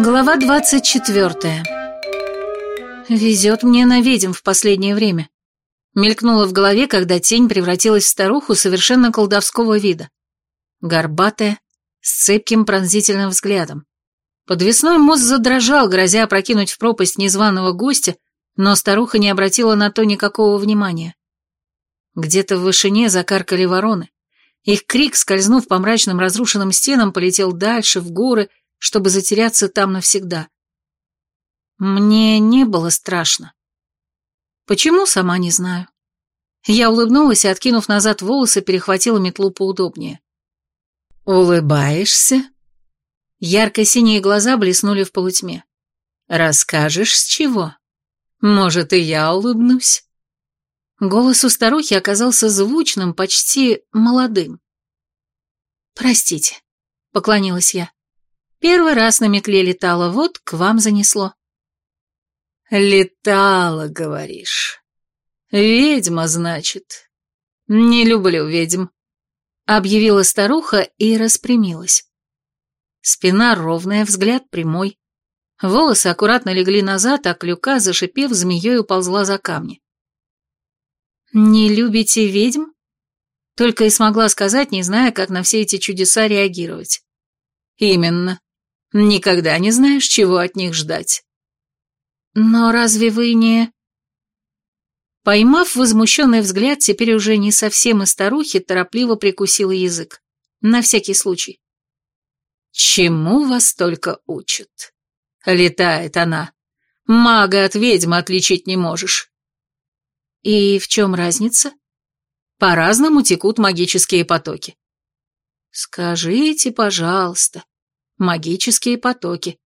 Глава 24. Везет мне на ведьм в последнее время. Мелькнула в голове, когда тень превратилась в старуху совершенно колдовского вида. Горбатая, с цепким пронзительным взглядом. Подвесной мост задрожал, грозя опрокинуть в пропасть незваного гостя, но старуха не обратила на то никакого внимания. Где-то в вышине закаркали вороны. Их крик, скользнув по мрачным разрушенным стенам, полетел дальше, в горы, чтобы затеряться там навсегда. Мне не было страшно. Почему, сама не знаю. Я улыбнулась и, откинув назад волосы, перехватила метлу поудобнее. «Улыбаешься?» Ярко-синие глаза блеснули в полутьме. «Расскажешь, с чего? Может, и я улыбнусь?» Голос у старухи оказался звучным, почти молодым. «Простите», — поклонилась я. Первый раз на метле летала, вот к вам занесло. Летала, говоришь. Ведьма, значит. Не люблю ведьм. Объявила старуха и распрямилась. Спина ровная, взгляд прямой. Волосы аккуратно легли назад, а клюка, зашипев, змеей уползла за камни. «Не любите ведьм?» Только и смогла сказать, не зная, как на все эти чудеса реагировать. «Именно. Никогда не знаешь, чего от них ждать. Но разве вы не... Поймав возмущенный взгляд, теперь уже не совсем и старухи, торопливо прикусила язык. На всякий случай. Чему вас только учат? Летает она. Мага от ведьмы отличить не можешь. И в чем разница? По-разному текут магические потоки. Скажите, пожалуйста, магические потоки.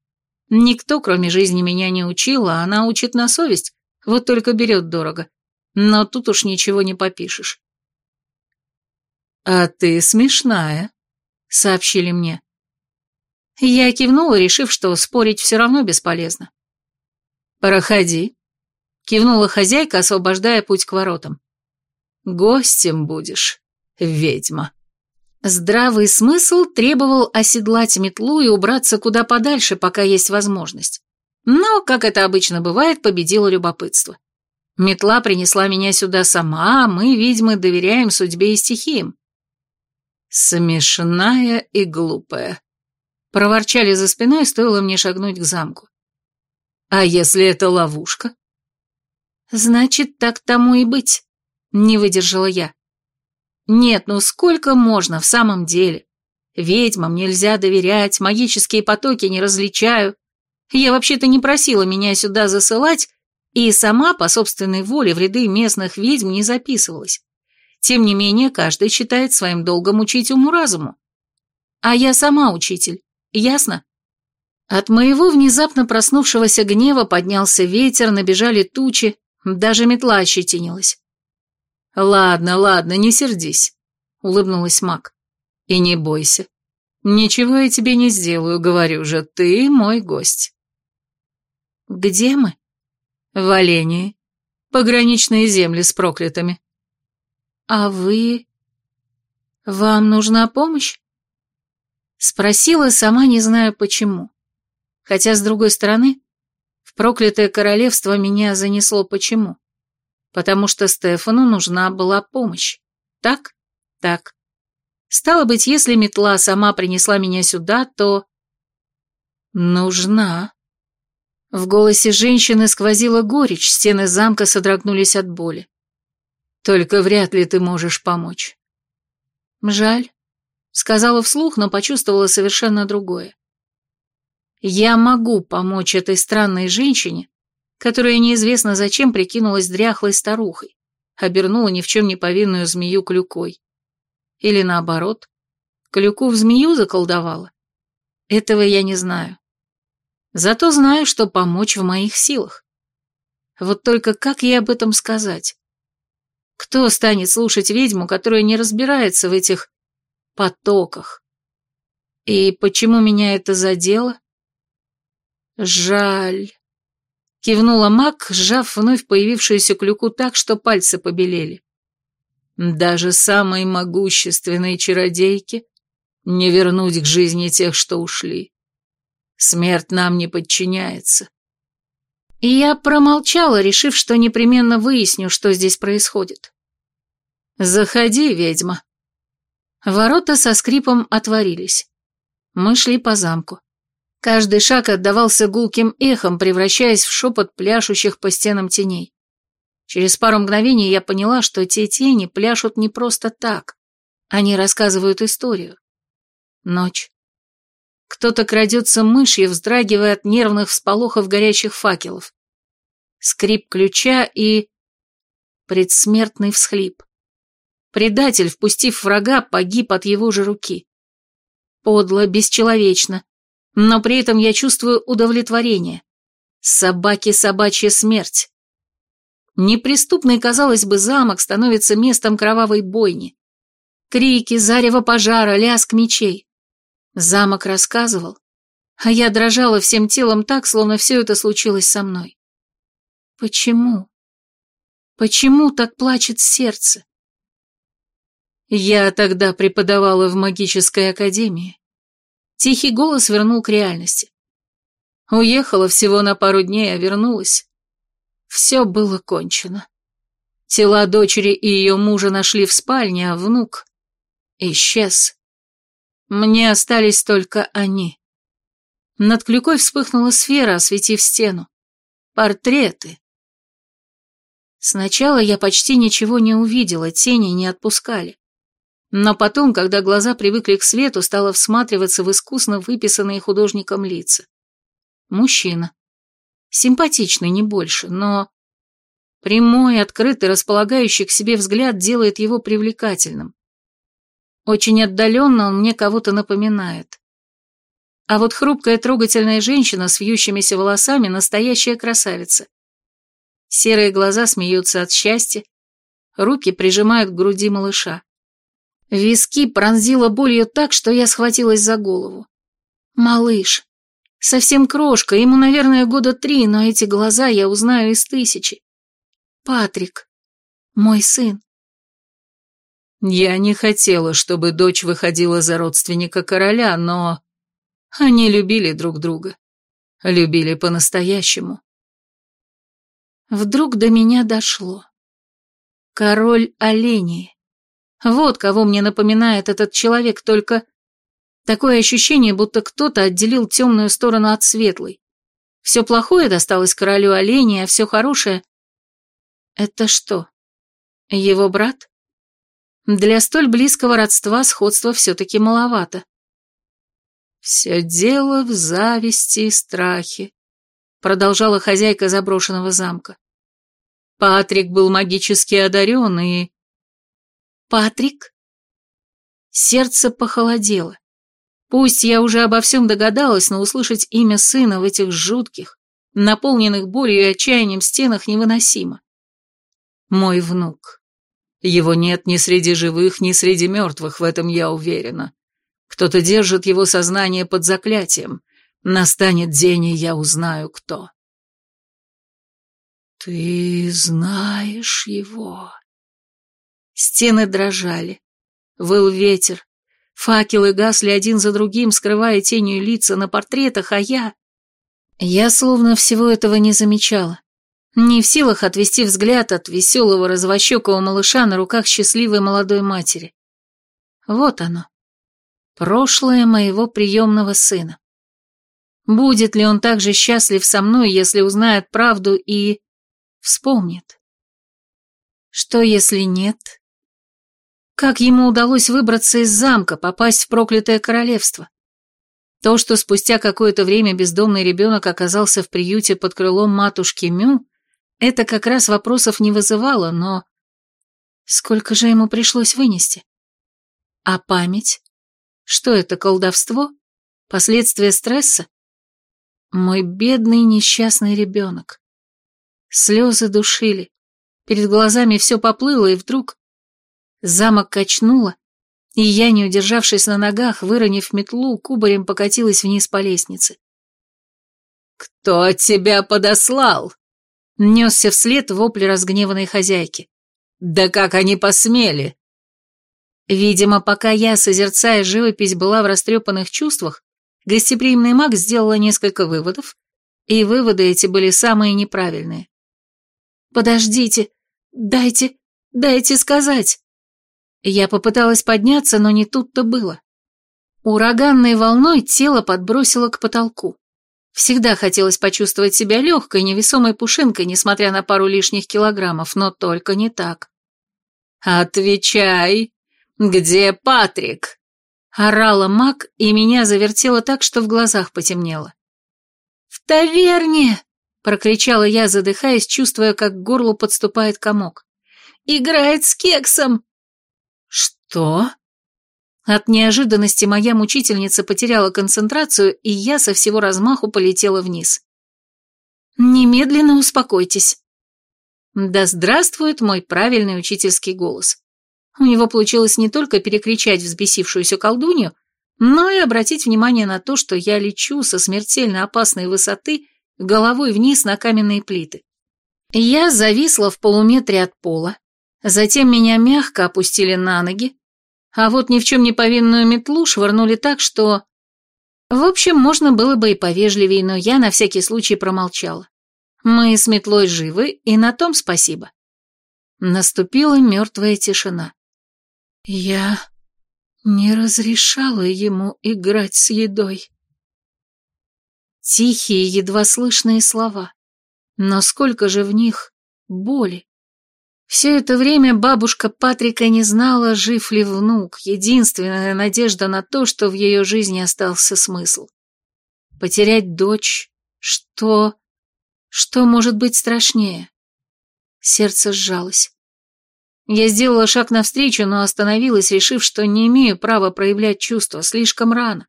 Никто, кроме жизни, меня не учил, а она учит на совесть, вот только берет дорого. Но тут уж ничего не попишешь. «А ты смешная», — сообщили мне. Я кивнула, решив, что спорить все равно бесполезно. «Проходи», — кивнула хозяйка, освобождая путь к воротам. «Гостем будешь, ведьма». Здравый смысл требовал оседлать метлу и убраться куда подальше, пока есть возможность. Но, как это обычно бывает, победило любопытство. Метла принесла меня сюда сама, а мы, ведьмы, доверяем судьбе и стихиям. «Смешная и глупая», — проворчали за спиной, стоило мне шагнуть к замку. «А если это ловушка?» «Значит, так тому и быть», — не выдержала я. Нет, ну сколько можно в самом деле? Ведьмам нельзя доверять, магические потоки не различаю. Я вообще-то не просила меня сюда засылать, и сама по собственной воле в ряды местных ведьм не записывалась. Тем не менее, каждый считает своим долгом учить уму-разуму. А я сама учитель, ясно? От моего внезапно проснувшегося гнева поднялся ветер, набежали тучи, даже метла ощетинилась. «Ладно, ладно, не сердись», — улыбнулась Мак. «И не бойся. Ничего я тебе не сделаю, говорю же, ты мой гость». «Где мы?» «В Олении. Пограничные земли с проклятыми». «А вы... вам нужна помощь?» Спросила, сама не знаю почему. Хотя, с другой стороны, в проклятое королевство меня занесло почему потому что Стефану нужна была помощь. Так? Так. Стало быть, если метла сама принесла меня сюда, то... Нужна. В голосе женщины сквозила горечь, стены замка содрогнулись от боли. Только вряд ли ты можешь помочь. Жаль. Сказала вслух, но почувствовала совершенно другое. Я могу помочь этой странной женщине, которая неизвестно зачем прикинулась дряхлой старухой, обернула ни в чем не повинную змею клюкой. Или наоборот, клюку в змею заколдовала. Этого я не знаю. Зато знаю, что помочь в моих силах. Вот только как ей об этом сказать? Кто станет слушать ведьму, которая не разбирается в этих потоках? И почему меня это задело? Жаль. Кивнула маг, сжав вновь появившуюся клюку так, что пальцы побелели. Даже самой могущественной чародейке не вернуть к жизни тех, что ушли. Смерть нам не подчиняется. И я промолчала, решив, что непременно выясню, что здесь происходит. «Заходи, ведьма». Ворота со скрипом отворились. Мы шли по замку. Каждый шаг отдавался гулким эхом, превращаясь в шепот пляшущих по стенам теней. Через пару мгновений я поняла, что те тени пляшут не просто так. Они рассказывают историю. Ночь. Кто-то крадется мышью, вздрагивая от нервных всполохов горячих факелов. Скрип ключа и... Предсмертный всхлип. Предатель, впустив врага, погиб от его же руки. Подло, бесчеловечно. Но при этом я чувствую удовлетворение. Собаки собачья смерть. Неприступный, казалось бы, замок становится местом кровавой бойни. Крики, зарево пожара, лязг мечей. Замок рассказывал, а я дрожала всем телом так, словно все это случилось со мной. Почему? Почему так плачет сердце? Я тогда преподавала в магической академии. Тихий голос вернул к реальности. Уехала всего на пару дней, а вернулась. Все было кончено. Тела дочери и ее мужа нашли в спальне, а внук исчез. Мне остались только они. Над клюкой вспыхнула сфера, осветив стену. Портреты. Сначала я почти ничего не увидела, тени не отпускали. Но потом, когда глаза привыкли к свету, стала всматриваться в искусно выписанные художником лица. Мужчина. Симпатичный, не больше, но... Прямой, открытый, располагающий к себе взгляд делает его привлекательным. Очень отдаленно он мне кого-то напоминает. А вот хрупкая трогательная женщина с вьющимися волосами – настоящая красавица. Серые глаза смеются от счастья, руки прижимают к груди малыша. Виски пронзила болью так, что я схватилась за голову. Малыш. Совсем крошка, ему, наверное, года три, но эти глаза я узнаю из тысячи. Патрик. Мой сын. Я не хотела, чтобы дочь выходила за родственника короля, но... Они любили друг друга. Любили по-настоящему. Вдруг до меня дошло. Король оленей. Вот кого мне напоминает этот человек, только... Такое ощущение, будто кто-то отделил темную сторону от светлой. Все плохое досталось королю оленей, а все хорошее... Это что, его брат? Для столь близкого родства сходства все-таки маловато. «Все дело в зависти и страхе», — продолжала хозяйка заброшенного замка. Патрик был магически одарен и... Патрик? Сердце похолодело. Пусть я уже обо всем догадалась, но услышать имя сына в этих жутких, наполненных болью и отчаянием стенах невыносимо. Мой внук. Его нет ни среди живых, ни среди мертвых, в этом я уверена. Кто-то держит его сознание под заклятием. Настанет день, и я узнаю, кто. Ты знаешь его. Стены дрожали. Выл ветер. Факелы гасли один за другим, скрывая тенью лица на портретах, а я... Я словно всего этого не замечала. Не в силах отвести взгляд от веселого развощекого малыша на руках счастливой молодой матери. Вот оно. Прошлое моего приемного сына. Будет ли он так же счастлив со мной, если узнает правду и... вспомнит? Что, если нет? Как ему удалось выбраться из замка, попасть в проклятое королевство? То, что спустя какое-то время бездомный ребенок оказался в приюте под крылом матушки Мю, это как раз вопросов не вызывало, но... Сколько же ему пришлось вынести? А память? Что это, колдовство? Последствия стресса? Мой бедный несчастный ребенок. Слезы душили. Перед глазами все поплыло, и вдруг... Замок качнуло, и я, не удержавшись на ногах, выронив метлу, кубарем покатилась вниз по лестнице. «Кто тебя подослал?» Несся вслед вопль разгневанной хозяйки. «Да как они посмели!» Видимо, пока я, созерцая живопись, была в растрепанных чувствах, гостеприимный маг сделала несколько выводов, и выводы эти были самые неправильные. «Подождите, дайте, дайте сказать!» Я попыталась подняться, но не тут-то было. Ураганной волной тело подбросило к потолку. Всегда хотелось почувствовать себя легкой, невесомой пушинкой, несмотря на пару лишних килограммов, но только не так. «Отвечай! Где Патрик?» Орала маг, и меня завертело так, что в глазах потемнело. «В таверне!» — прокричала я, задыхаясь, чувствуя, как к горлу подступает комок. «Играет с кексом!» «Что?» От неожиданности моя мучительница потеряла концентрацию, и я со всего размаху полетела вниз. «Немедленно успокойтесь». Да здравствует мой правильный учительский голос. У него получилось не только перекричать взбесившуюся колдунью, но и обратить внимание на то, что я лечу со смертельно опасной высоты головой вниз на каменные плиты. Я зависла в полуметре от пола, затем меня мягко опустили на ноги, а вот ни в чем не повинную метлу швырнули так, что... В общем, можно было бы и повежливее, но я на всякий случай промолчала. Мы с метлой живы, и на том спасибо. Наступила мертвая тишина. Я не разрешала ему играть с едой. Тихие, едва слышные слова. Но сколько же в них боли. Все это время бабушка Патрика не знала, жив ли внук, единственная надежда на то, что в ее жизни остался смысл. Потерять дочь, что... что может быть страшнее? Сердце сжалось. Я сделала шаг навстречу, но остановилась, решив, что не имею права проявлять чувства, слишком рано.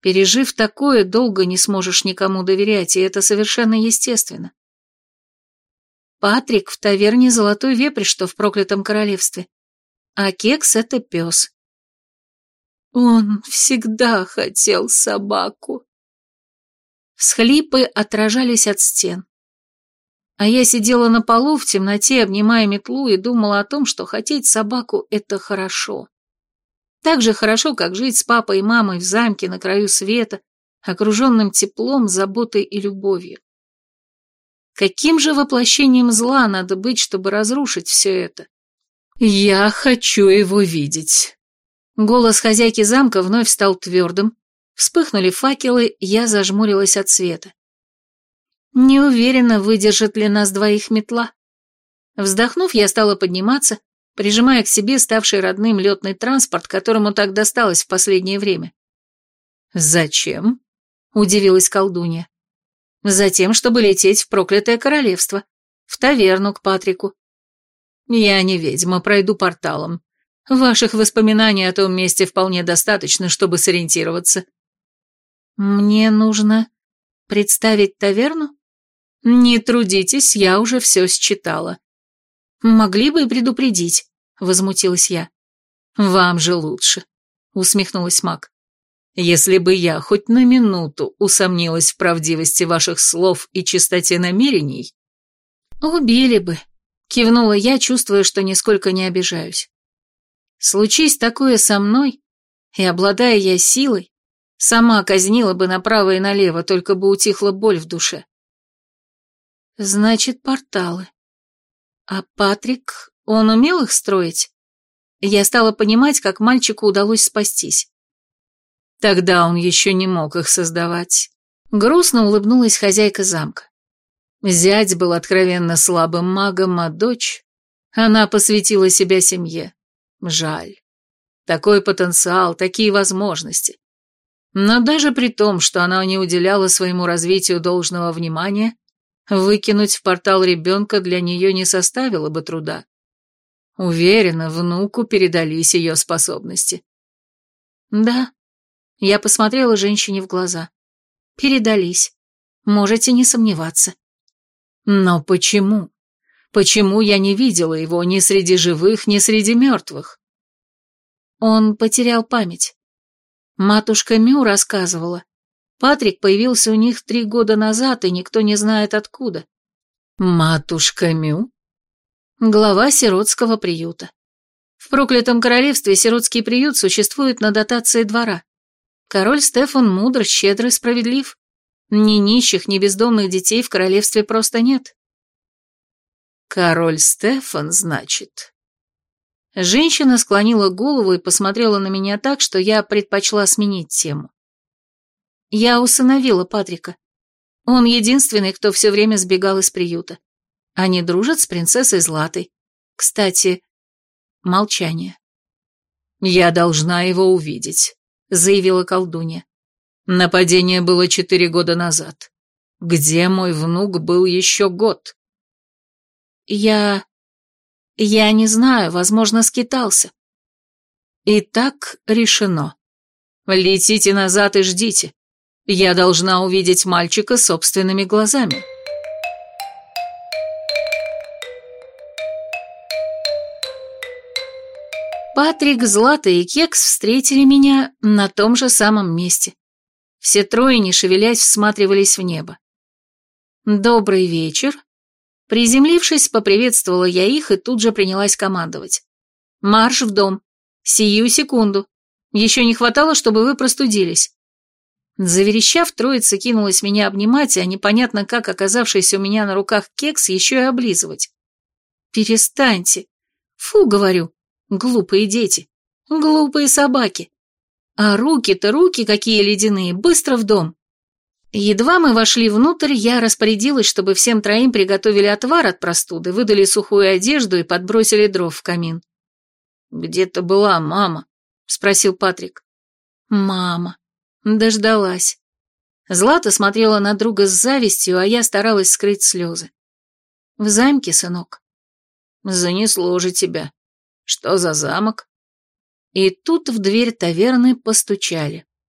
Пережив такое, долго не сможешь никому доверять, и это совершенно естественно. Патрик в таверне «Золотой вепрь», что в проклятом королевстве. А Кекс — это пес. Он всегда хотел собаку. Всхлипы отражались от стен. А я сидела на полу в темноте, обнимая метлу, и думала о том, что хотеть собаку — это хорошо. Так же хорошо, как жить с папой и мамой в замке на краю света, окруженным теплом, заботой и любовью. Каким же воплощением зла надо быть, чтобы разрушить все это? Я хочу его видеть. Голос хозяйки замка вновь стал твердым. Вспыхнули факелы, я зажмурилась от света. Не уверена, выдержит ли нас двоих метла. Вздохнув, я стала подниматься, прижимая к себе ставший родным летный транспорт, которому так досталось в последнее время. «Зачем?» — удивилась колдунья. Затем, чтобы лететь в проклятое королевство, в таверну к Патрику. Я не ведьма, пройду порталом. Ваших воспоминаний о том месте вполне достаточно, чтобы сориентироваться. Мне нужно представить таверну? Не трудитесь, я уже все считала. Могли бы и предупредить, возмутилась я. Вам же лучше, усмехнулась маг. Если бы я хоть на минуту усомнилась в правдивости ваших слов и чистоте намерений... Убили бы, кивнула я, чувствуя, что нисколько не обижаюсь. Случись такое со мной, и обладая я силой, сама казнила бы направо и налево, только бы утихла боль в душе. Значит, порталы. А Патрик, он умел их строить? Я стала понимать, как мальчику удалось спастись. Тогда он еще не мог их создавать. Грустно улыбнулась хозяйка замка. Зять был откровенно слабым магом, а дочь... Она посвятила себя семье. Жаль. Такой потенциал, такие возможности. Но даже при том, что она не уделяла своему развитию должного внимания, выкинуть в портал ребенка для нее не составило бы труда. Уверена, внуку передались ее способности. Да, я посмотрела женщине в глаза. Передались. Можете не сомневаться. Но почему? Почему я не видела его ни среди живых, ни среди мертвых? Он потерял память. Матушка Мю рассказывала. Патрик появился у них три года назад, и никто не знает откуда. Матушка Мю? Глава сиротского приюта. В проклятом королевстве сиротский приют существует на дотации двора. Король Стефан мудр, щедр и справедлив. Ни нищих, ни бездомных детей в королевстве просто нет. Король Стефан, значит. Женщина склонила голову и посмотрела на меня так, что я предпочла сменить тему. Я усыновила Патрика. Он единственный, кто все время сбегал из приюта. Они дружат с принцессой Златой. Кстати, молчание. «Я должна его увидеть», — заявила колдунья. «Нападение было четыре года назад. Где мой внук был еще год?» «Я... я не знаю, возможно, скитался». «И так решено. Летите назад и ждите. Я должна увидеть мальчика собственными глазами». Патрик, Злата и Кекс встретили меня на том же самом месте. Все трое, не шевелясь, всматривались в небо. «Добрый вечер». Приземлившись, поприветствовала я их и тут же принялась командовать. «Марш в дом. Сию секунду. Еще не хватало, чтобы вы простудились». Заверещав, троица кинулась меня обнимать, а непонятно как оказавшийся у меня на руках кекс еще и облизывать. «Перестаньте. Фу, говорю. Глупые дети. Глупые собаки. А руки-то руки какие ледяные, быстро в дом. Едва мы вошли внутрь, я распорядилась, чтобы всем троим приготовили отвар от простуды, выдали сухую одежду и подбросили дров в камин. «Где ты была, мама?» — спросил Патрик. «Мама. Дождалась». Злата смотрела на друга с завистью, а я старалась скрыть слезы. «В замке, сынок». «Занесло же тебя», что за замок? И тут в дверь таверны постучали.